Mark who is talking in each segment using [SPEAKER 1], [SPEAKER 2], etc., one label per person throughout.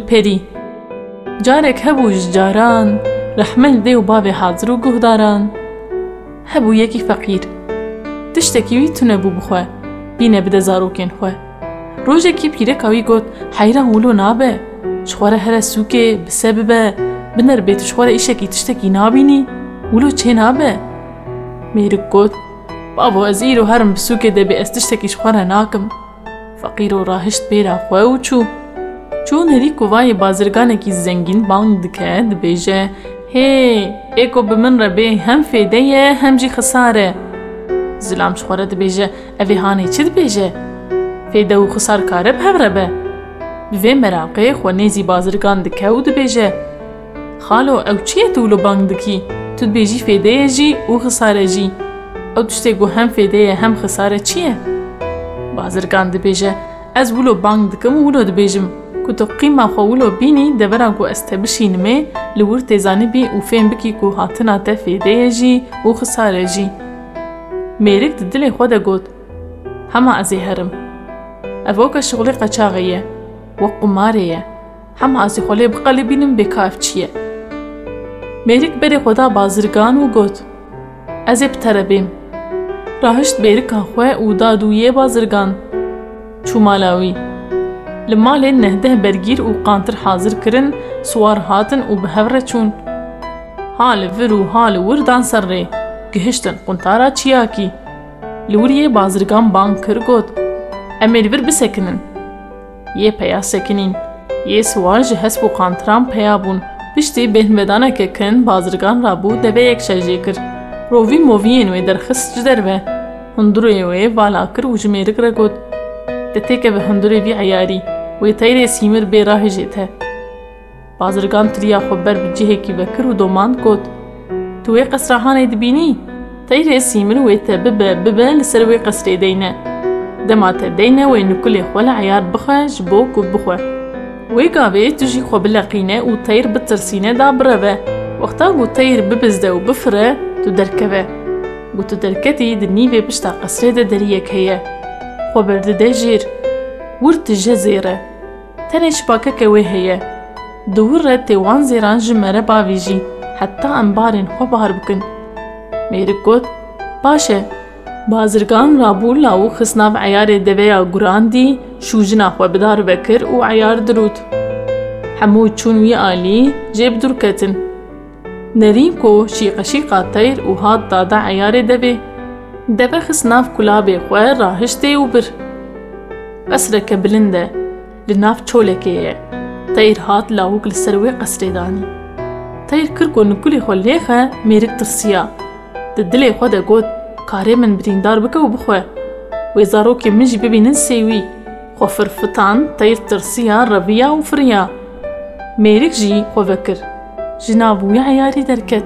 [SPEAKER 1] گولپێری جارێک هەبوو ژ جاران رەحمەل دێ و باوێ حاضر و گوهداران. هەبوو یەکی فەقیر. تشتێکی وی تونە بوو بخوێ بینە بدە زارۆکێن خوێ ڕۆژێکی پیرەکەوی گوت حەیران ولۆ نابێ. شخوارە هەرە سووکێ بسە ببە. بنەر بێت شخوارە ئیشێکی تشتێکی نابینی. ولۆ چێ نابێ؟ مێرک گوت بابۆ ئەزیر و هەرم بسووکێ دەبێ ئەس تشتێکی شخوارە ناکەم فەقیر و ڕاهشت بێرا خوێ و چوو. چوون هەری کوڤایە بازرگانێکی زەنگین بانگ دکە دبێژە هێ ئێکۆ bi min re bê hem fêde ye hem jî xisare Zilam ji xwe re dibêje ev ê hanê çi dibêje Fêde û xisar kare bi hev re be Bi vê meraqê xwe nêzî bazirgan dike û dibêje Xalo ew çi ye tu wilo bang dikî Tu dibêjî fêde ye jî û xisare jî Ew tiştê got hem fêde ye hem xisare çi ye Bazirgan dibêje Ez wilo bang dikim û wilo dibêjim ku tu qîma xwe wilo bînî devera ku ez te bişînimê li wir têzanibî û fêm bikî ku hatina te fêdeyê jî û xisare jî mêrik di dilê xwe de got hema ez ê herim ev oka şixulê qeçaxê ye wek qumarê ye hema ez ê xwelê biqelibînim bêka ev çi ye mêrik berê xwe da bazirgan û got ez ê bi te re bêm rahişt bêrika xwe û da dû yê bazirgan çû mala wî kirin swar hatin û bi hev re çûn ha li vir û ha li wir dan ser rê gihiştin quntara çiyakî li wir yê bazirgan bang kir got em ê li vir bisekinin yê peya sekinîn yê swar ji hesp û qantiran peya bûn piştî bêhnvedaneke kin bazirgan rabû deveyek şejê kir rovî moviyên wê derxist ji derve hundirê wê vala kir û ji mêrik re got Te têkeve hundirê vî eyarî و تیر سیمر به راه جیت ه. بازرگان تریا خبر بجیه کی بکر و دومان کد. تو یه قصرهان اید بینی؟ تیر سیمر و تا ببه ببه لسر و قصر دینه. دمات دینه و نکل خوال عیار بخوا جبو کب بخوا. و گاوه تجی خوب لقینه و تیر بترسینه دا بروه. وقتا گو تیر ببزده و بفره تو درکوه. گو تو درکتی دنی به بشتا قصره دا دریه که خبر ده ورت ورد جزیره تنه شباکه که وی هیه. دور رد تی وان زیران جمره باوی جی حتا انبارین خو بار بکن. میرک گد باشه. بازرگان رابول لاو خسناف عیار دویا گران دی شوجنا خو بدار بکر و عیار درود همو چون وی آلی جیب در کتن. نرین کو شیقشی قاتیر و هاد داده عیار دوی. دوی خسناف کلاب خوه راهشتی و بر. بس رکه بلنده. Li çolekê ye. Teyr hat lawik li ser wê qesrê danî. Teyr kir ku nikulê xwe lêxe mêrik tirsiya. Di dilê xwe de got karê min birîndar bike û bixwe. Wê zarokê min jî bibînin sêwî. Xwe firfitan teyr tirsiya reviya û firiya. Mêrik jî xwe vekir. Ji nav wî eyarî derket.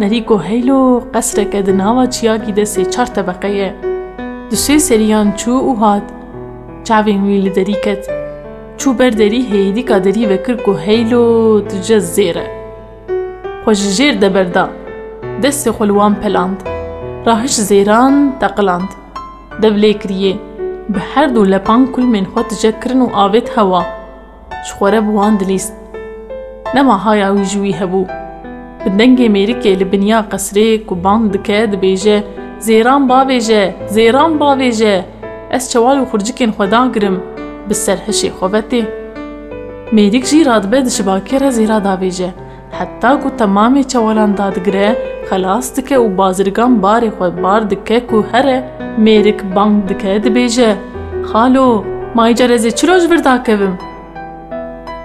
[SPEAKER 1] Nerî ku heylo qesreke di nava çiyakî de sê çar tebeqe ye. Di sê seriyan çû û hat. Çavên wî li derî ket. Zêre. Xwe ji jêr de berda. Destê xwe li wan peland. Rahiş zêran teqiland. Dev lê kiriye. Bi her du lepan kulmên xwe tije kirin û avêt hewa. Ji xwe re bi wan dilîst. Nema haya wî ji wî hebû. Bi dengê mêrikê li biniya qesrê ku bang dike dibêje Zêran bavêje, zêran bavêje, ez çewal û xurcikên xwe dagirim, di şibakê re zêra davêje. Heta ku temamê çewalan dadigire, xelas dike û bazirgan barê xwe bar dike ku here mêrik bang dike dibêje. Xalo, mayî car ez ê çilo ji vir dakevim?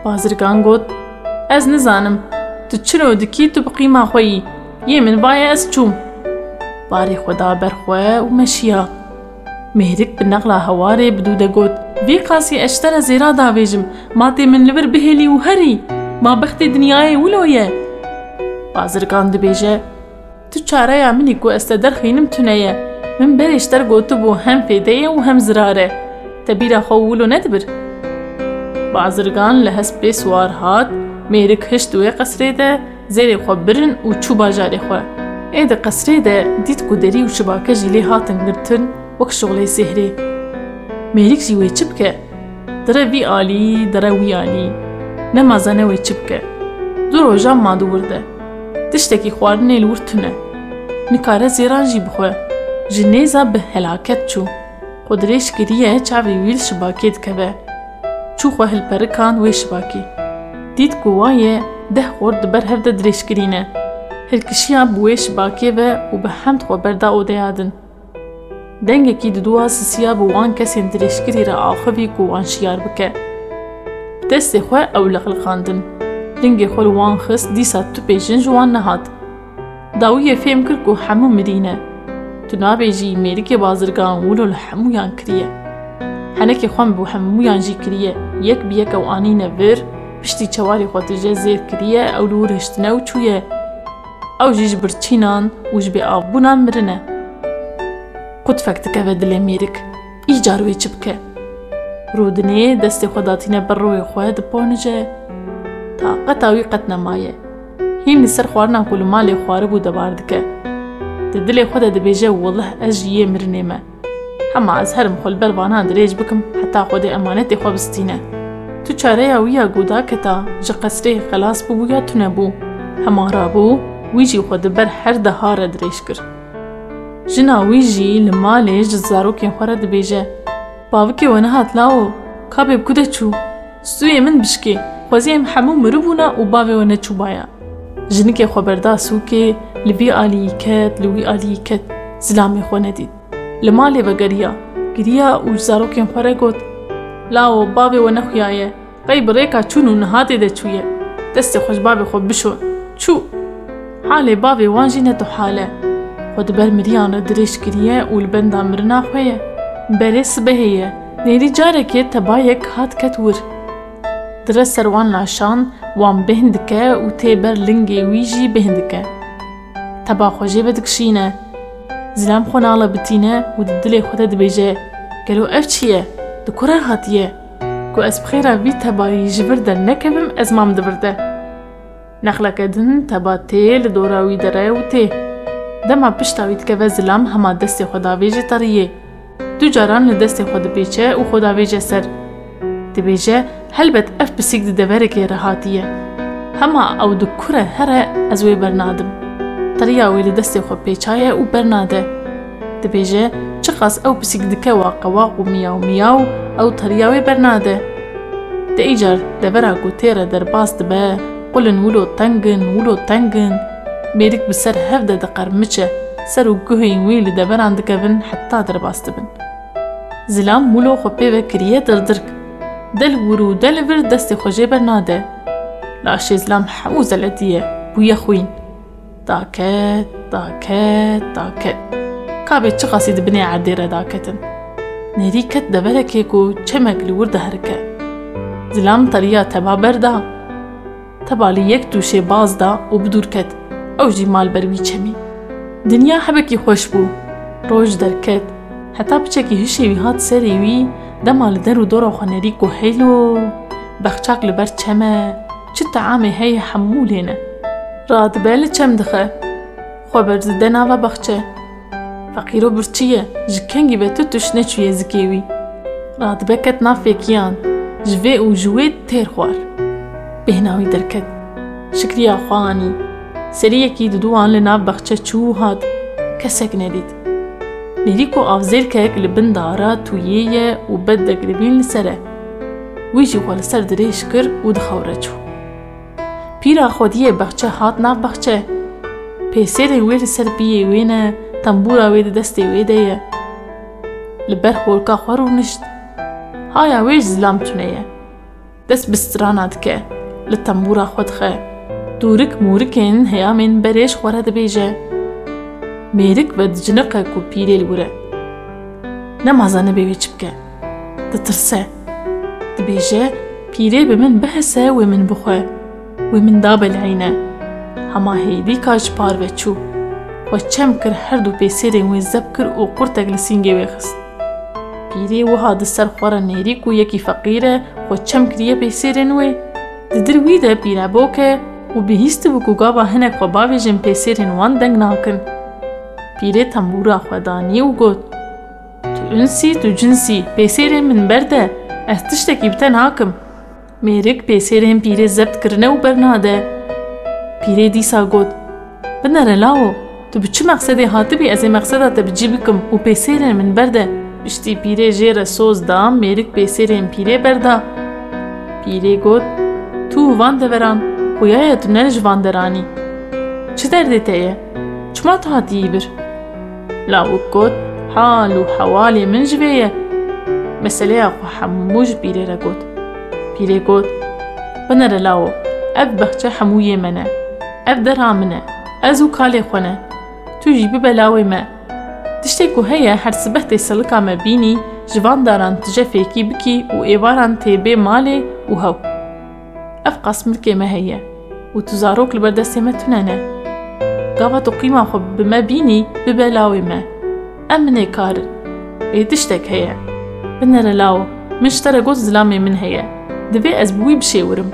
[SPEAKER 1] Bazirgan got, ez nizanim, tu çilo dikî tu bi qîma xwe yî, yê min vaye ez çûm. Barê xwe da ber xwe û meşiya. Bi neqla hewarê bidû de got, vê qasî ez te re zêra davêjim, ma tê min li vir bihêlî û herî, ma bextê dinyayê wilo ye. Bazirgan dibêje, Tu çareya min î ku ez te derxînim tune ye. Min berê ji te gotibû hem fêde ye û hem zirare. Te bîra xwe wilo nedibir. Bazirgan li hespê swar hat, mêrik hişt wê qesrê de zêrê xwe dire wî alî. nemazane wê çi bike. Du rojan madu wirde. Tiştekî xwarinê li wir tune. Nikare zêran jî bixwe. Ji nêza bi helaket çû. Xwe dirêj kiriye çavê wî li şibakê dikeve. Çû xwe hilperikan wê şibakê. Dît ku waye deh xor di ber hev de dirêjkirîne. Hirkişiya bi wê şibakê ve û bi hemd xwe berda odeya din. Dengekî di duwa sisiya bi wan kesên dirêjkirî re axivî ku wan şiyar bike. Destê xwe ew liqliqandin. Ringê xwe li wan xist dîsa tupê jin ji wan nehat. Dawiyê fêm kir ku hemû mirîne. Tu nabêjî mêrikê bazirgan wilo li hemûyan kiriye. Henekê xwe bi hemûyan jî kiriye. Yek bi yek ew anîne vir, piştî çawarê xwe tu jê zêr kiriye ew li wir hiştine û çûye. Ew çi bike. Rûdinê destê xwe datîne ber rûyê xwe diponice, taqeta wî qet nemaye. Hîn li ser xwarinan ku li malê xwaribû debar dike. Di dilê xwe de dibêje welih ez ji yê mirinê me. Hema ez herim xwe li ber vanan dirêj bikim heta xwedê emanetê xwe bistîne. Tu çareya wî ya godaketa ji qesrê xelas bûbû ya tunebû. Hema rabû wî jî xwe di ber her deha re dirêj kir. Jina wî jî li malê ji zarokên xwe re dibêje. Bavikê we nehat lawo, kabê ku de çû? Stûyê min bişkê, xwezî em hemû miribûne û bavê we neçûbaya. Jinikê xwe berda sûkê, li vî aliyî ket, li wî aliyî ket, zilamê xwe nedît. Li malê vegeriya, giriya û ji zarokên xwe re got, Lawo bavê we nexuyaye, qey bi rêka çûn û nihatê de çûye. Destê xwe و د بر مریان درش کریه اول بندا مرنا خویه بری سبهیه نیری جاره که تبایه کهات کتور در سروان لاشان وان بهندکه و تی بر لنگی ویجی بهندکه تبا خوشی بدکشینه زلام خونالا بتینه و د دل خود دبیجه گلو اف چیه؟ دکوره هاتیه گو از بخیره وی تبایی جبر در نکبم از مام دبرده نخلا تبا تیل دوراوی دره و تیه gelo ev çi ye? Di ku re hatiye? Ku ez bi xêra vî tebayî ji vir de nekevim ez mam di vir de. Nexleke din teba tê li dora wî de re û tê. Dema pişta wî dikeve zilam hema destê xwe davê jî teriyê. Du caran li destê xwe dipêçe û xwe davêje ser. Dibêje helbet ev pisîk di deverekê re میرک بسر هفدة دقر مچة سر و گوهی ویل دبران دکوین حتا در باسته بن زلام مولو خوپی و کریه در درک دل ورو دل ور دست خوشی بر ناده. لاشه زلام حمو زلدیه بویا خوین داکت داکت داکت کابی چه خاصی دبنی عردی را داکتن نری کت دبره کیکو چه مگلی ور ده هرکه زلام تریا تبا برده تبالی یک دوشه باز دا و بدور کت Çemî. Dinya hebekî xweş bû. Roj derket. Heta piçekî hişê wî hat serê wî dema li der û dora xwe nerî ku heylo. Bexçak li ber çeme. Çi teamê heye hemû lêne. Radibe li çem dixe. Xwe berzide nava bexçe. Feqîro birçiye ji kengî ve tu tuş neçûye zikê wî. Radibe ket nav fêkiyan. Ji vê û ji wê anî. Seriyekî di dû wan li nav bexçe çû hat. Kesek nedît. Nêrî ku avzêrkek li bin dara tûyê ye û bedek dibîn li ser e. Wî jî xwe li ser dirêj kir û dixewre çû. Pîra xwediyê bexçe hat nav bexçe. Pêsêrên wê li ser biyê wê ne, tembûra wê di destê wê de ye. Li ber holka Mêrik ve diciniqe ku pîrê li wir e. Nemazane bê wê çi bike. Ditirse. Dibêje pîrê bi min bihese wê min bixwe. Wê min da beleyne. Hema hêdî ka ji par ve çû. Xwe çem kir her du pêsêrên wê zeb kir û qurtek li sîngê wê xist. Pîrê wiha di ser xwe re nêrî ku yekî feqîr e xwe çem kiriye pêsêrên wê. Di dir wî de pîrebok e ku gava hinek xwe bavêjin pêsêrên wan deng nakin. Pîrê tembûra xwe danî û got: Tu insî tu cinsî pêsêrên min berde ez tiştekî bi te nakim. mêrik pêsêrên pîrê zebt kirine û bernade. Pîrê dîsa got, binere lawo, tu bi çi mexsedê hatibî ez ê mexseda te bicî bikim û pêsêrên min berde. Piştî pîrê jê re soz da, mêrik pêsêrên pîrê berda. و یا یا تونلش واندرانی چه درده تایه؟ چما بر؟ لاوک گد حال و من جویه مسئله اخو حموش بیره را گد پیره گد بنار لاو اف بخچه حموی منه اف درامنه از أو کالی خونه تو جی ما تشتاكو که هیا هر سبه ما بيني جوان داران تجفه کی و ایواران تی بی و هو أفقى سمر كما هي وتزاروك البردة سيما تنانا. قابا تقيما خب بما بيني ببلاوي ما. أمني كار إيه تشتك هي. بنا للاو مش ترى قوز زلامي من هي. دبي أزبوي بشاورم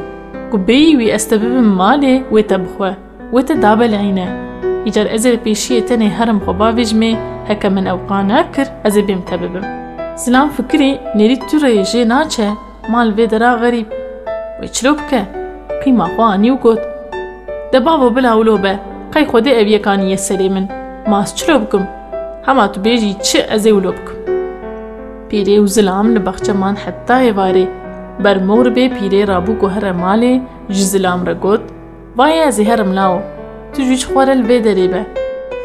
[SPEAKER 1] قبي وي أستبب مالي ويتبخوا ويتدابا العينة إجار أزل بيشي تاني هرم خبا فيجمي هكا من أوقان أكر أزل بيمتببم سلام فكري نريد تري جي مال فيدرا غريب. Û got. De bavo bila wilo be, qey xwedê ev yekaniye serê min. Mas çilo bikim? Hema tu bêjî çi ez ê wilo bikim. Pîrê û zilam li bexçeman heta êvarê bermor bê pîrê rabû ku here malê ji zilam re got Vay ez ê herim law tu ji xwe re li vê derê be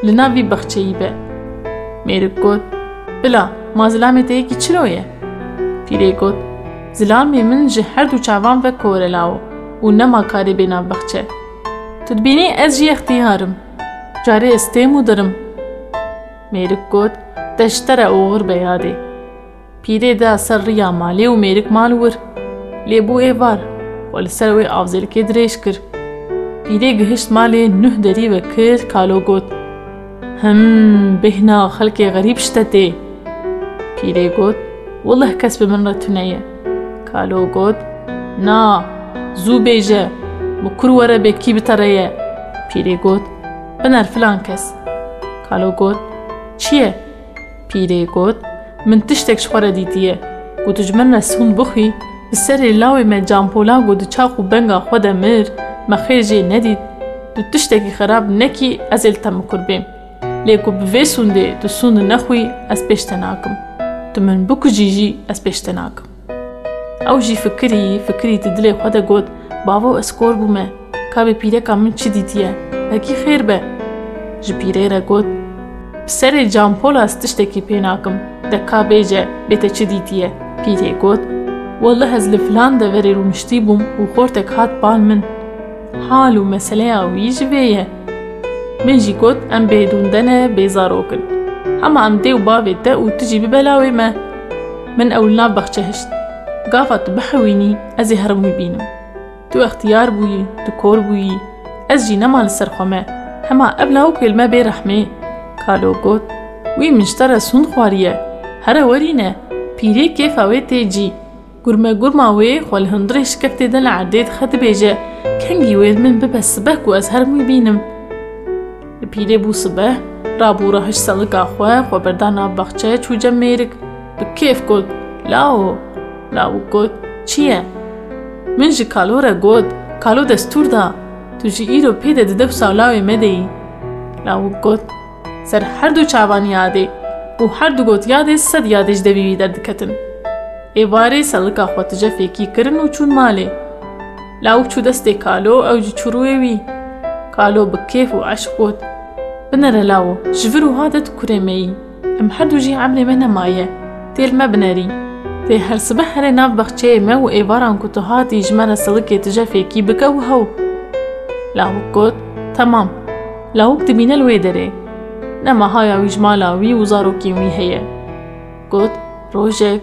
[SPEAKER 1] li nav vî bexçeyî be Mêrik got Bila ma zilamê te yekî çilo ye Û nema karê bê nav bexçe Tu dibînî ez jî ixtiyarim carê ez têm û dirim Mêrik got te ji te re oxir be yadê Pîrê da ser riya malê û mêrik mal wir lêbû êvar xwe li ser wê avzêlikê dirêj kir Pîrê gihişt malê nuh derî ve kir kalo got Him bêhna xelkê xerîb ji te tê Pîrê got Wallah kes bi min got Min tiştek ji xwe re dîtiye ku tu ji min re sûn bixwî Bi serê lawê me campola got du çax û benga xwe de mir me xêr jê nedît tu tiştekî xerab nekî ez ê li te mikur bêm lê ku bi vê sûndê tu sûnê nexwî ez pêş te nakim tu min bikujî jî ez pêş te nakim أو جی فکری فکری تدلی خدا گوت باو اسکور بو مه کابه پیره کام چی دیتیه اکی خیر به. جی پیره را گوت سر جان پول استشته کی پیناکم ده کابه جه بیت چی دیتیه پیره گوت والله از لفلان ده وری رومشتی بوم و خورتک هات پال من. حالو مسئله آوی جویه من جی گوت ام بیدوندنه بیزارو کن. اما ام دیو باوی ده أو تجی ببلاوی مه. من اولنا بخچه هشت. قافت بحويني أزي هرمي بينم تو اختيار بوي تو كور بوي أز جي نما لسرخوما هما أبلا وكي الما بي رحمي كالو قوت وي منشتر سون خوارية. هرا ورينة پيري كيف اوه تيجي. گرما گرما وي خوال هندره شكفته دل عرديد خط بيجة. كنگي ويد من ببس سبه كو أز هرمي بينم پيري بو سبه رابو راهش سالي قاخوه خوبردان آب بخچه چوجه ميرك بكيف قوت لاو. Nav bexçe çû cem mêrik bi kêf got lao law got çi ye min ji kalo re got kalo destûr da tu jî îro pê de di dev sawlawê me deyî law got ser her du çavan yadê û her du got yadê sed yadê ji devî wî derdiketin êvarê selika xwe tije fêkî kirin û çûn malê lawik çû destê kalo ew jî çûrûyê wî kalo bi kêf û eşq got binere lawo ji vir û hadet kurê me yî em her du jî emrê me nemaye têl me binerî tê her sibeh herê nav bexçeyê me û êvaran ku tu hatî ji me re silikê tije fêkî bike û hew lawik got temam lawik dibîne li wê derê nema haya wî ji mala wî û zarokên wî heye got rojek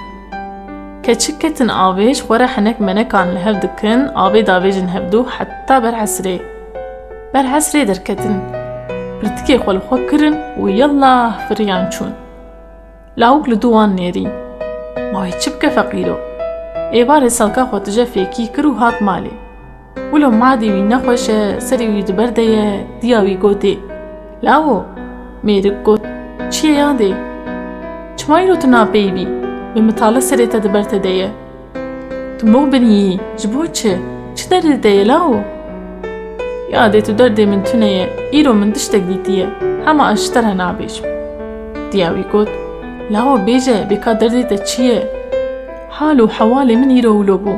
[SPEAKER 1] ser birkê pirtikê xweş xwe kirin bûn sê qîzên ji evên spehî hema bixwe vexwe ji xwe re li wan binere pirtikê xwe danîn qiraxa birkê û ketin avê لاوک شخوره لوان دنیره دنیره دبیجه باتل باتل اف چ بوو کەڤۆک بوون وایە بوون کەچک ولۆ چلۆیە کەچک کەتن ئاوێژ خۆرە حەنەک مەنەکان لە هەف دکن ئاوێ داوێژن هەبدوو حتا بەرعەسرێ بەرعەسرێ دەرکەتن پرتکێ خۆلخۆ کردن و یەڵا فریان چوون لاوک لە دووان نێری ماوەی چ بکە فەقیرۆ ئێوارێ سەڵکا خۆتژە فێکی کرد و هات مالێ ولۆ مادیوی نەخۆشە سەریوی دبەردەیە دیاوی گۆتێ لاوۆ مێرک گوت چییە یادێ چمایرۆ تو ناپەیبی بە متالە سەرێتە دەبەرتە دەیە تو مۆ بنیی ji بۆ çi çi derdê deye lawo Yadê tu derdê min tuneye îro min tiştek dîtiye hema ez ji te re nabêjim Diya wî got Lawo bêje bêka derdê te çi ye Hal û hewalê min îro wilo bû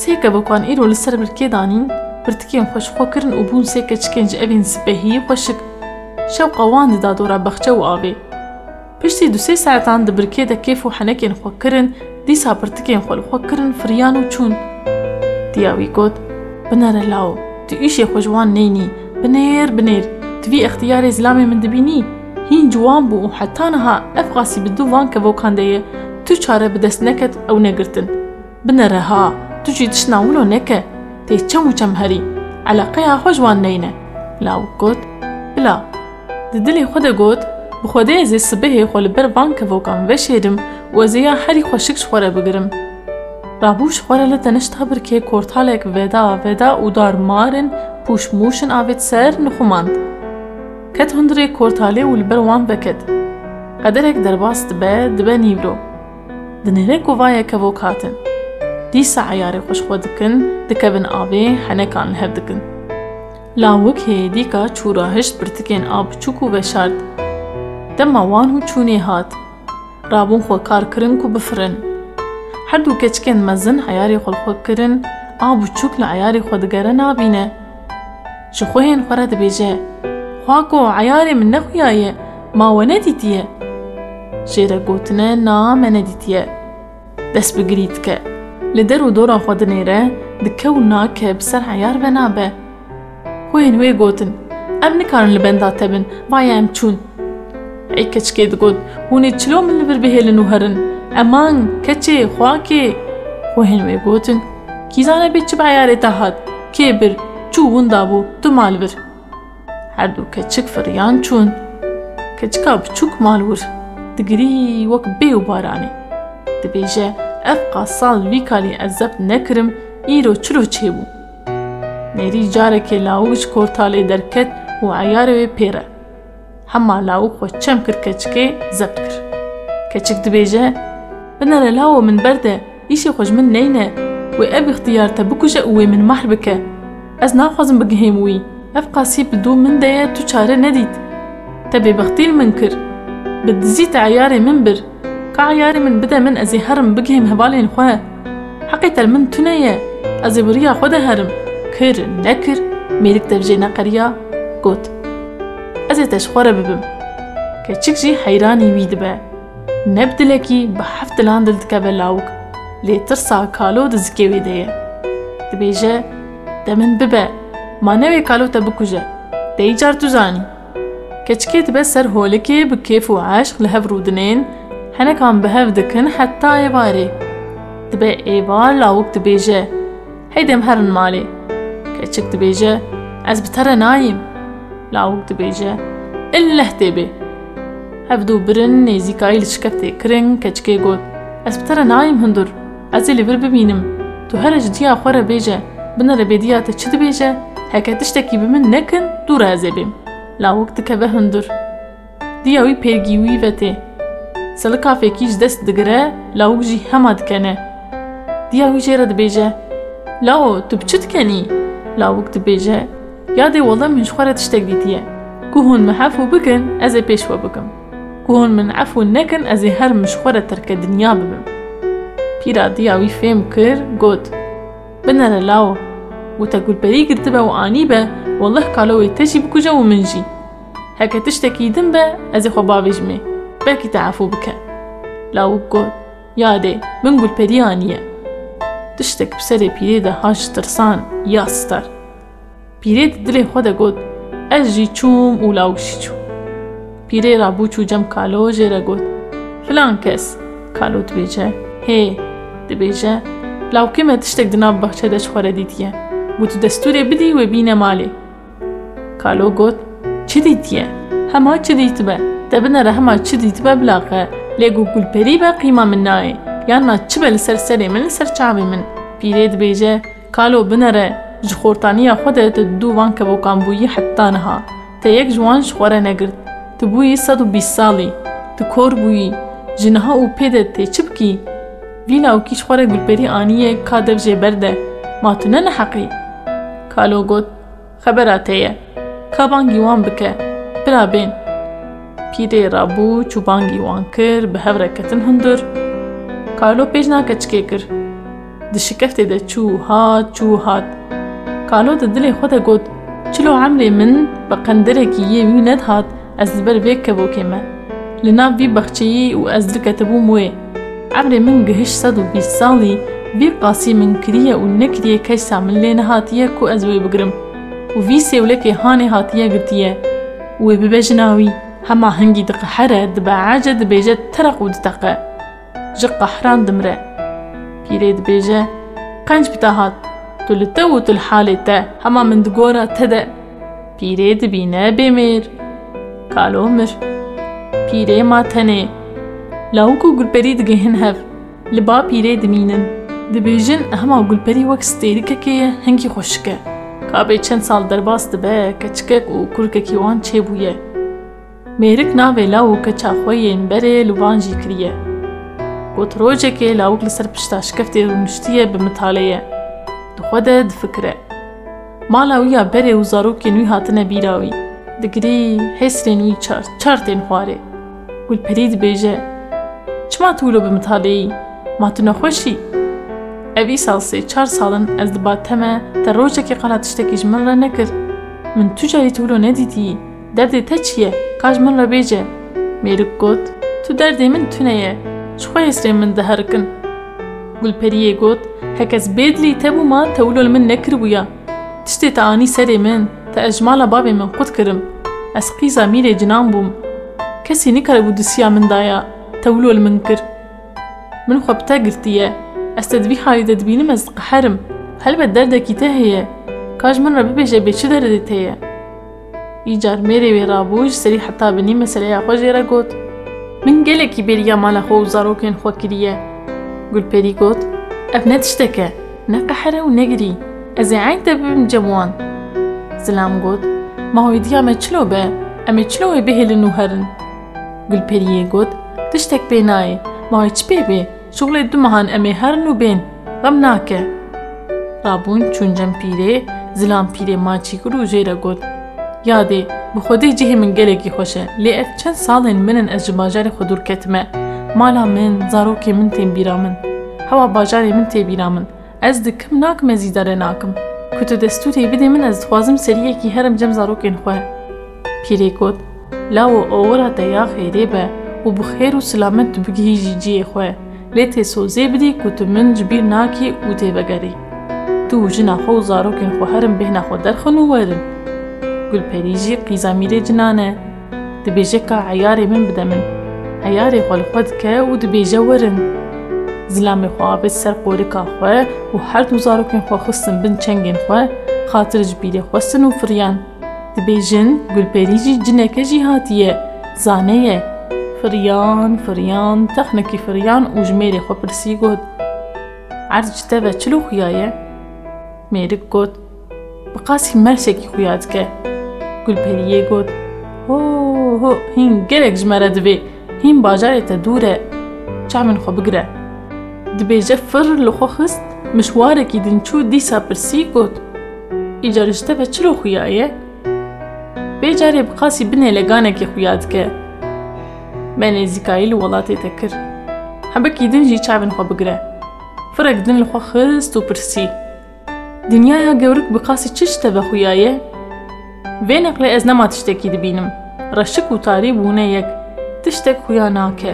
[SPEAKER 1] Sê kevokan îro li ser birkê danîn pirtikên xweşxwe kirin û bûn پشتی دوسێ ساعتان دبرکێ دە کێف و حەنەکێن خۆکردن دیسا پرتکێن خۆلخۆکردن فریان و چوون دیاوی گوت بنەرە لاو تو ئیشێ خۆشوان نینی بنێر بنێر توی اختیارێ زلامێ من دبینی. هین جوان بوو و حتانەها ئەف غاسی بدوو وان کەڤۆکاندەیە تو چارە بدەست نەکەت ئەو نەگرتن بنەرە ها توجی تشناولۆ نەکە تێ چەم و چەم هەری علاقەیە خۆشوان نینە لاو گوت بلا. Di dilê xwe de got bi xwedê ez ê sibehê xwe li ber van kevokan veşêrim û ez ê ya herî xweşik ji xwe re bigirim. Rabû ji xwe re li tenişta birkê kortalek veda veda û darmarin pûşmûşin avêt ser nixumand. Ket hundirê kortalê û li ber wan veket. Qederek derbas dibe dibe nîvro. Di nêrek govaya kevok hatin. Dîsa eyarê xweş xwe dikin, dikevin avê henekan li hev dikin. لاوک هێدیکە چوورەهشت برتکێن ئابچووک و بەشارد دەما وان و چوونێ هات. ڕابوون خۆکارکردن و بفرن. هەردوو کەچکێن مەزن عیاری خۆڵخۆکردن ئاب و چووک لە عیاری خۆدگەرە نابینە. ji xwe hên xwe re dibêje Xwako eyarê min nexuyaye mawe nedîtiye Jêre gotine na me nedîtiye dest bigirî dike li der û dora xwe dinêre dike û nake bi ser heyar ve nabe هۆێن وێ گوتن ئەم نکارن لە بەندا تەبن وایە ئەم چوون. ئەی کەچکێ دگوت هوونێ چلۆ من لەبر بهێلن و هەرن ئەمان کەچێ خواکێ هۆهێن وێ گوتن کیزانە بێت چ بەیارێتە هات کێ بر چوو وندا بوو تو مالبر هەردوو کەچک فریان چوون کەچکا بچووک مالور. دگری وەک بێ و بارانێ دبێژە ئەف قاساڵ وی کالی ئەزەب نەکرم ئیرۆ چلو چێبوو نێری جارێکێ لاوچ کۆرتالێ دەرکەت و عیارەوێ پێرە هەما لاوک خۆ چەم کرد کەچکێ زەبت کرد. کەچک دبێژە بنەرە لاوە من بەردە ئیشی خۆش من نینە وێ ئەب اختیارتە بکوژە وێ من مەحر بکە. ئەس ناخوازم بگەهێم وی ئەف قاسی بدوو من دەیە تو چارە نەدیت. تە بێبختیل من کرد. بدزیتە عیارێ من بر. کا عیارێ من بدە من ئەزێ هەرم بگەهێم هەبالێن خوێ حەقی تەر من تونەیە ئەزێ بریە خۆ دەهرم. کر نەکرد میرک دەبژێ نەقەریا گوت. تەشخۆرە ببم. کە چکژی حەیرانی وی دبە نەبدلێکی بە هەفت دلان دل دکە بە لاوک لێتر سا کالۆ دزکێ وێ دەیە دبێژە دەمن ببە مانەوێ کالۆتە بکوژە دەی جار توزانی کەچکێ دبە سەر هۆلکێ بە کێف و عاشق لە هەف ڕوودنێن هەنەکان بە هەف دکن حتا ئێوارێ دبێ ئێوار لاوک دبێژە هەی دەم هەرن مالێ کەچک دبێژە ئەس بتەرە نایم لاوک دبێژە ئلله تێبێ هەفتوو برن نێزیکایی لە شکەفتێ کرنگ کەچکێ گوت ئەس بتەرە نایم هەندور ئەزێ لەبر ببینم تو هەرش دیا خۆرە بێژە بنەرە بێدیاتە چ دبێژە هەکە تشتێکی بمن نەکن دوورە ئەزێ بێم لاوک دکە بە هەندور دیاوی پێرگیوی vەتێ سەل کافێکیش دەست دگرە لاوکژی هەما دکەنە دیاوی ژێرە دبێژە لاو تو بچت کەنی لاوک dibêje yadê wela min ji xwe re tiştek dîtiye ku hûn min hef û bikin ez ê pêşwe bikim ku hûn min ef û nekin ez ê her min ji یادی ولدم من شوخه تشتگ دیتیه که هون محفو بکن از پیش و بکم. که هون من عفو نکن از هر مشخوره ترک دنیا ببم. پیرا دیاوی فهم کر گود بنا للاو و تا گل پری گرتبا و آنی با والله کالوی تشی بکجا و منجی هکه تشتکی دن با از خوابا بجمه بلکی تعفو بکن لاو گود یاده من گل پری آنیه تشتک بسر پیری هاش ترسان یاستر. ستر çû. Pîrê rabû çû cem kalo jê re got filan kes kalo dibêje hê dibêje lawkê me tiştek di nav baxçe de ji xwe re dîtiye bû tu destûrê bidî wê bîne malê. Kalo got çi dîtiye hema çi dîtibe te binere hema çi dîtibe bilaqe lê got gulperî be qîma min nayê yan na çi be li ser serê min li ser çavê negirt tu bûyî sed û bîst salî tu kor bûyî ji niha û pê de tê çi bikî vî lawkî ji xwe re gulperî anîye ka dev jê ber de ma tu ne neheqî kalo got xebera te ye ka bangî wan bike bira bên pîrê rabû çû bangî wan kir bi hev re ketin hundir kalo pêj nake çikê kir di şikeftê de çû hat çû hat کالو د دلی خود گوت چلو عمر من با قندره کیه وی ندهات از بر وی کبو که ما لنا وی بخچه و از در کتبو موی عمر من گهش صد و بیس سالی وی قاسی من کریه و نکریه کش سامن لین هاتیه کو از وی بگرم و وی سیوله که هانه هاتیه گرتیه وی ببجناوی هما هنگی دقه حرة دبا عاجة دبیجه ترق و دتقة. جقه حران دمرة. پیره دبیجه قنج بتاهات pîrê dibîne bêmêr kalo mir pîrê ma tenê lawik û gulperî digihin hev li ba pîrê dimînin dibêjin hema gulperî wek stêrîkekê ye hingî xweşik e kabê çend sal derbas dibe keçikek û kurkekî wan çêbûye mêrik navê law û keça xwe yên berê li wan jî kiriye got rojekê lawik li ser pişta şikeftê rûniştiye bi mitaleye di xwe de difikire mala wî ya berê û zarokên wî hatine bîra wî digirî hesrên wî çar çar tên xwarê gulperî dibêje çima tûlo bi mitaleyî ma tu nexweşî ev îsal sê çar salin ez diba teme te rojekê qala tiştekî ji min re nekir min tu carî tûlo nedîtiyî derdê te çi ye ka ji min re bêje mêrik got tu derdê گلپریه گوت هکس بید لی تبو ما تولو المن نکر بویا تشتی تعانی سر من تا اجمالا بابی من قد کرم. از قیزا میر جنام بوم. کسی نکر بو دسیا من دایا تولو المن کر. من خوبتا گرتیه. از تدبی حالی ددبینم از قحرم هل بد درده کی تهیه کاج من را ببیشه بیچه درده تهیه ایجار میره وی رابوش سری حتا بنی مسئله خوش یرا گوت. من گلی کی بیریا مالا خوب زاروکین خوکریه قل بيريكوت أبنا تشتكى نقحرة ونجري أزي عين تبم جموان سلام قوت ما هو يدي عمي تشلو با أمي تشلو بيه لنوهرن قل بيريه قوت تشتك بيناي ما هو يتش بيبي شغل الدمهان أمي هرنو بين غمناك رابون چونجن پیره زلام پیره ما چی کرو جیره گود یاده بخوده جهی من گلگی خوشه لی چند سالین منن از جماجر خودور کتمه mala min zarokê min tên bîra min hewa bajarê min tê bîra min ez dikim nakim ez îdare nakim ku tu destûrê bidê min ez dixwazim seriyekî herim cem zarokên xwe pîrê got law owira te ya xêrê be û bi xêr û silamet tu bigihî jî ciyê xwe lê tê sozê bidî ku tu min ji bîr nakî û tê vegerî tu jina xwe û zarokên xwe عیاری خال خود که ود بیجورن زلام خوا به سر قوری خوا و هر دو زارک می خواستن بن چنگین خوا خاطر جبیل خواستن و فریان. دبیجن گل پریجی جنک جیهاتیه. زانیه. فریان فریان تخنکی فریان و جمیل خوا پرسی گود. عرض جتبه چلو خویایه؟ میرک گود. بقاسی مرشکی خویاد که. گل پریه گود. هو هو هین گرک جمرد بیه e xist mişwarekî din çû dîsa pirsî got îcar ji te ve çilo xuya ye bêcarê bi qasî binê leganekê xuya dike me nêzîkayî li welatê te kir hebekî din jî çavên xwe bigire firek din li xwe xist û pirsî Dinyaya gewrik bi qasî çi ji te ve xuya ye Vê neqlê ez nema tiştekî dibînim reşik û tarî bûne yek tiştek xuya nake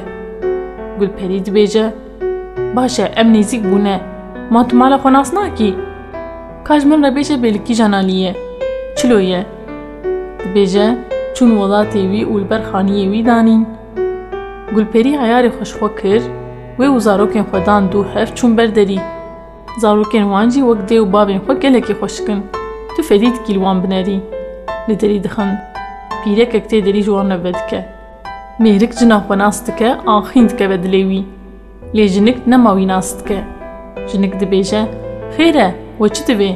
[SPEAKER 1] Gulperî dibêje baş e em nêzik bûne ما تو مالا خو ناس ناکی کاش من ربیجه بلکی جانالیه چلویه دبیجه چون وڵاتی وی و لەبەر خانیە وی دانین گولپێری عیاری خۆشخۆ کرد وێ و زارۆکێن خۆدان دوو هەف چوون بەردەری زارۆکێن وانجی وەک دێ و بابێن خۆ گەلێکی خۆشکن تو فەریت گیلوان بنەری لە دەری دخن پیرەکێک تێ دەری جوان نەبە دکە مێرک جنا خۆ ناس دکە ئاخین دکە بە دلێوی لێ ژنک نەماوی ناس دکە ژنک دبێژە خێرە وە چ دەبێ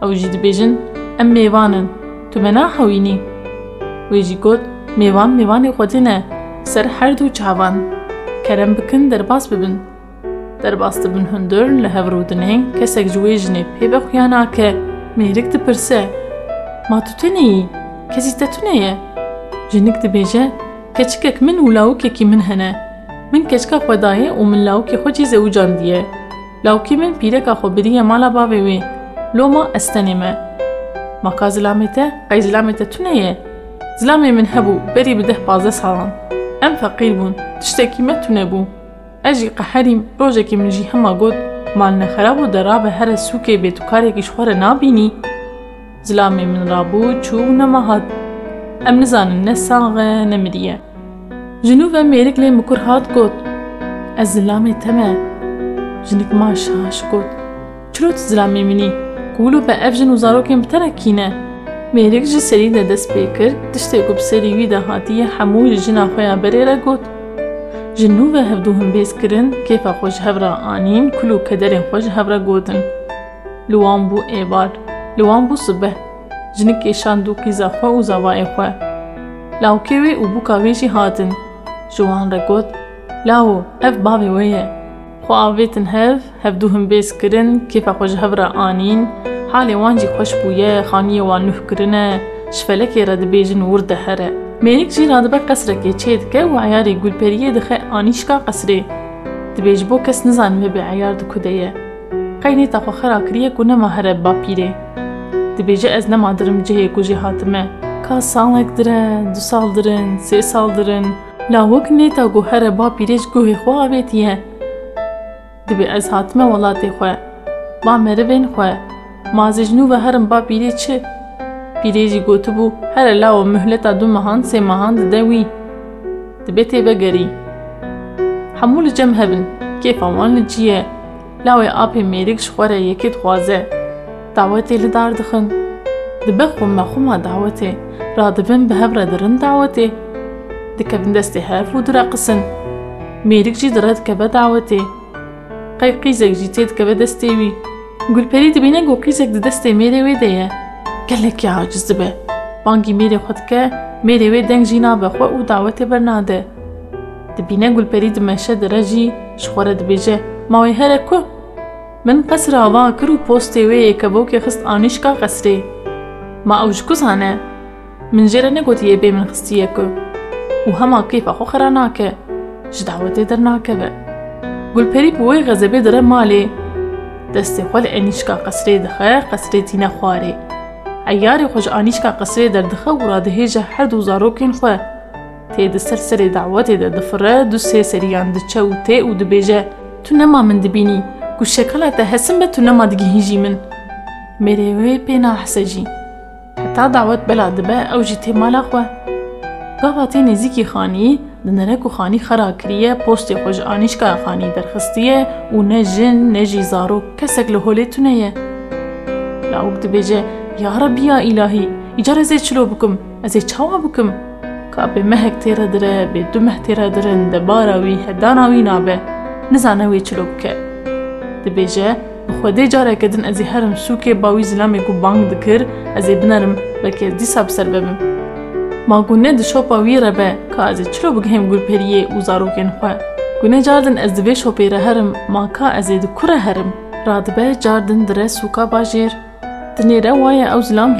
[SPEAKER 1] ئەو ژی دبێژن ئەم میێوانن تو مە ناحەوینی وێژی گوت میێوان میێوانی خۆتینە سەر هەردوو چاوان کەرەم بکن دەرباس ببن دەرباس دەبن هەندر لە هەڤڕودنێن کەسێک جوێ ژنێ پێ بە خویاناکە مێرک دپرسە ما تو تونەیی کەسی تە تونەیە ژنک دبێژە کەچکێک من و لاوکێکی من هەنە من کەچکە خۆدایە و من لاوکی خۆجی زەوجاندیە لاوکی من پیرەکە خۆبریە مالا باوێ وێ لۆما ئەستەنێمە ماکا زلامێتە قەی زلامێتە تونەیە زلامێ من هەبوو بەری بدەه پازە ساڵان ئەم فەقیر بوون تشتێکی مەتو نەبوو ئەژی قەحەریم ڕۆژێکی منژی هەما گوت مال نەخەراب و دەرابە هەرە سووکێ بێت و کارێکی شخۆرە نابینی. زلامێ من ڕابوو چوو نەمەهات أم نزان النسا نمريه جنوب امريك لي مكر هات كوت الزلامي تما جنك ما شاش كوت تروت زلامي مني؟ قولو بأفجن وزاروكي متركينة ميريك جي سري دا دس بيكر تشتيكو بسري ويدا هاتية حمو جنا خويا بريرا قوت جنو و هفدو هم بيس کرن كيفا خوش هفرا آنين كلو كدرين خوش هفرا قوتن لوان بو ايبار لوان بو صبه jinik kêşan dû qîza xwe û zavayê xwe lawkê wê û bûka wê jî hatin ji wan re got lawo ev bavê wê ye xwe avêtin hev hevdû hembêzkirin kêfa xwe ji hev re anîn حالê wan jî xweş bûye xaniyê wan nûh kirine ji felekê re dibêjin wir dihere mêrik jî radibe qesrekê çê dike û eyarê gulperiyê dixe anîşka dibêje ez nemadirim cihê ku jî hatime ka salek dire du sal dirin sê sal dirin lawek nêta gu here bapîrê ji guhê xwe avêtiye dibê ez hatime welatê xwe ba merivên xwe مازی جنو و هرم با پیری چه؟ پیرێژی گوتبوو هەرە لاوە مهلەتا دوو مەهان سێ مەهان دەوی دەبێت تێبەگەری هەموو لە جەم هەبن کێفاوان لە جیە لاوێ ئاپێ مێرێک خوارە یەکێت خوازە داوەتێ لە دار دخن دبە خۆمە خۆما داوەتێ ڕادبن بە هەبرە درن داوەتێ دکەبن دەستی هەف و درە قسن مێرێک جی درەت کە بە داوەتێ قەی قیزێک جی تێت کە بە دەستێوی گولپەری دەبینە گۆقیزێک دەستێ مێرێ وێ دەیە gelekî aciz dibe bangî mêrê xwe dike mêrê wê deng jî nabe xwe û dawetê bernade dibîne gulperî di meşe dire jî ji xwe re dibêje mawê here ku min qesra ava kir û postê wê yekebokê xist anîşka qesrê ma ew ji ku zane min jê re negotiye bê min xistiye ku û hema kêfa xwe xera nake ji dawetê dernakeve gulperî bi wê xezebê dire malê دەستێ خۆ لە ئەنیشکا قەسرێ دەخە قەسرێتی نەخوارێ ئەیاری خۆش ئانیشکا قەسرێ دەردەخە و ڕادهێژە هەردوو زارۆکێن خوێ تێدەسەر سەرێ داوەتێ دەفرە دو سێ سەریان دچە و تێ و دەبێژە تو نەما من دبینی گوشەکەلاتە هەسم بە تو نەما دگەهیژی من مێرێوێ پێ ناحسەژی هەتا داوت بەلا دەبە ئەوژی تێمالاخوا گاوا تێ نێزیکی خانی di nerek û xanî xera kiriye postê xwe ji anîşkaya xanî derxistiye û ne jin ne jî zarok kesek li holê tune ye lawik dibêje ya Rabbiya îlahî îcar ez ê çilo bikim ez ê çawa bikim ka bê mehek têre dire bê du meh têre dirin de bara wî hedana wî nabe nizane wê çilo bike dibêje bi xwedê careke din ez ê herim sûkê bawî zilamê ku bang dikir ez ê binerim belkê ez dîsa bi ser bibim ماگونه di şopa wî re be ka ez ê çilo bigihêm gulperiyê û zarokên xwe gune cardin ez divê şopê re herim ma ka ez ê di ku re herim radibe cardin dire sûka bajêr dinêre waye ew zilam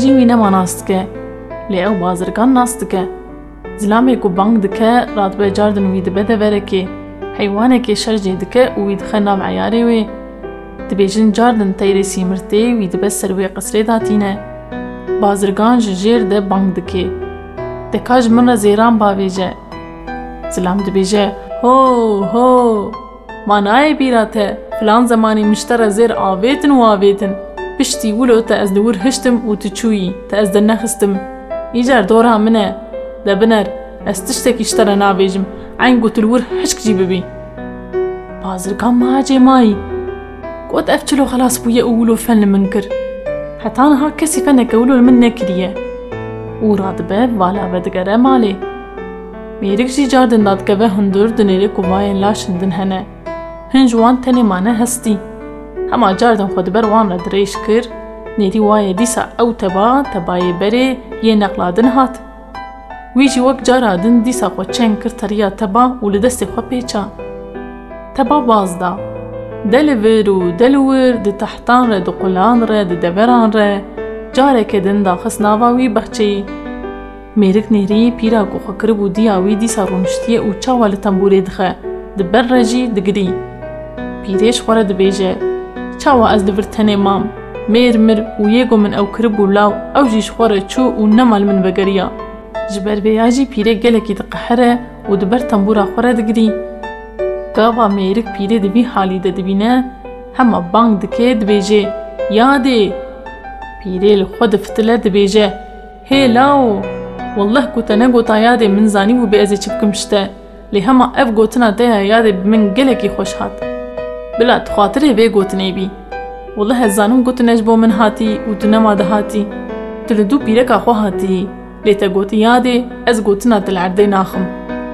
[SPEAKER 1] jî wî nema nas dike lê ew bazirgan nas dike Zilamê ku bang dike radibe cardin wî dibe deverekê heywanekê şer jê dike û wî dixe nav eyarê wê dibêjin cardin teyrê sîmirtê wî dibe ser wê qesrê datîne بازرگان dike. Deka ji min re zêran bavêje. Zilam dibêje ho ho Ma nayê bîra te filan zemanî miştera zêr avêtin û avêtin. پشتی ولو تا از دور هشتم و تچوی تا از دن نخستم. ایجار دورا منه لبنر از تشتی کشتر نابیجم عین گو تلور هشک جی ببی. بازرگان ما جی مایی. گوت افچلو خلاص بویا اولو فن من کر. حتان ها کسی فن اولو من نکریه. أو راد به والا بدگره مالی. میرک جی جاردن داد که به هندور دنیر کوایی لاشندن هنه. هنجوان تنیمانه هستی هستی. Din dadkeve hundur di nêrê ku vayên laş hindin hene. Hin ji wan tenê mane hestî. Hema car din xwe diber wan re dirêj kir, nêrî waye dîsa ew teba tebayê berê yê neqladin hat. Wî jî wek cara din dîsa xwe çeng kir teriya teba û li destê xwe pêça. Teba baz da. Del vir û del wir di tehtan re di qulan re di deveran re careke nema li min vegeriya. Ji ber vêya jî pîrê gelekî diqehere û di ber tembûra xwe re digirî. Gava mêrik pîrê di vî halî de dibîne, hema bang dike dibêje Yadê Pîrê li xwe difitile dibêje Hê law Wallah ku te negota yadê min zanî bû bê ez ê çi bikim ji te lê hema ev gotina te ya yadê bi min gelekî xweş hat. Tu vê gotinê bî. Wallah ez zanim gotine ji bo min hatî û tu nema dihatî. Tu li dû pîreka xwe hatî lê te gotî yadê ez gotina te li erdê naxim.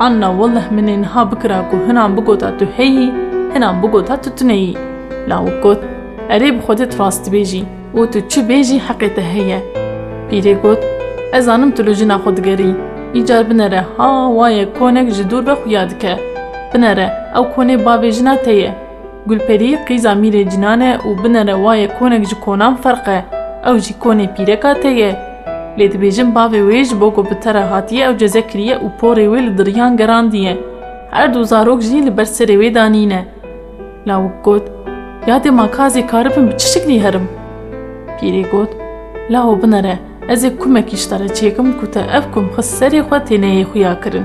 [SPEAKER 1] Anna wallah minê niha bikira ku hinan bigota tu heyî hinan bigota tu tuneyî. Lawik got erê bi xwedê rast dibêjî û tu çi bêjî heqê te heye. Pîrê got ez zanim tu li jina xwe digerî. Îcar binere ha waye konek ji dûr ve xuya dike. Binere ew konê bavê jina te ye. E e. Pîreka te ye. Lê dibêjin bavê wê ji bo ku bi te re hatiye ew ceze kiriye û porê wê li diriyan gerandiye. Her du zarok jî li ber serê wê danîne. Lawik got, yadê makazê karibim bi çi şeklî herim? Pîrê got, law binere, ez ê kumekî ji te re çêkim ku te ev kum xist serê xwe têneyê xuya kirin.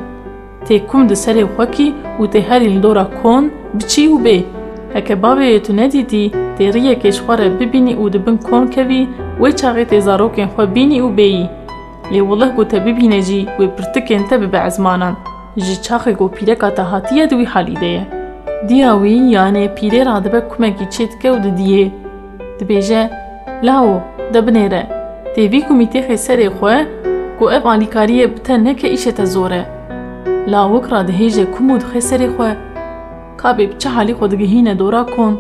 [SPEAKER 1] Tê kum di serê xwe kî û tê herî li dora kon biçî û bê. Û di bin kon kevî, wê çaxê tê zarokên xwe bînî û bêyî. Lê wallah ku te bibîne jî wê pirtikên te bibe ezmanan. Ji çaxê ku pîreka te hatiye di wî halî de ye. Diya wî yanê pîrê radibe kumekî çê dike û didiyê. Dibêje, lawo, de binêre. Tê vî komîtê xê serê xwe ku ev alîkariyê bi te neke îşê te zor e. Lawik radihêje kum û dixe serê xwe. Halî xwe digihîne dora kon.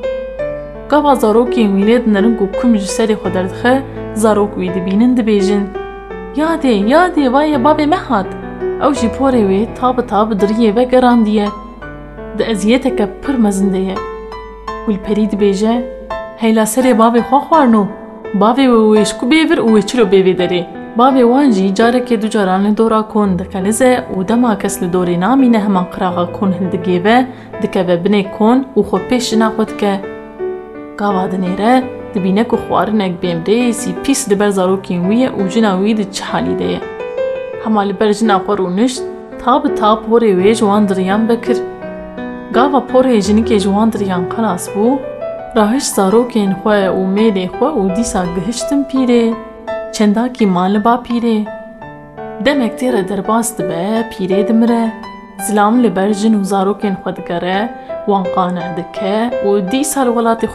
[SPEAKER 1] Gava zarokên wî lê dinerin ku kum ji serê xwe derdixe, zarok wî dibînin dibêjin. Yadê, yadê vaye bavê me hat. Ew jî porê wê ta bi ta bi diriyê ve gerandiye. Di eziyeteke pir mezin de ye. Gulperî dibêje, heyla serê bavê xwe xwarno. Binê kon û xwe pêş jina xwe dike. Gava dinêre dibîne ku xwarinek bêmreyêsî pîs li ber zarokên wî ye û jina wî di çi halî de ye. Hema li ber jina xwe rûnişt, ta bi ta porê wê ji wan diriyan vekir. Gava porê jinikê ji wan diriyan qelas bû, rahişt zarokên xwe û mêlê xwe û dîsa gihiştin pîrê. Çendakî man li ba pîrê. Demek tê re derbas dibe, pîrê dimire. Zilam li ber jin û zarokên xwe digere, wan qane dike û dîsa li welatê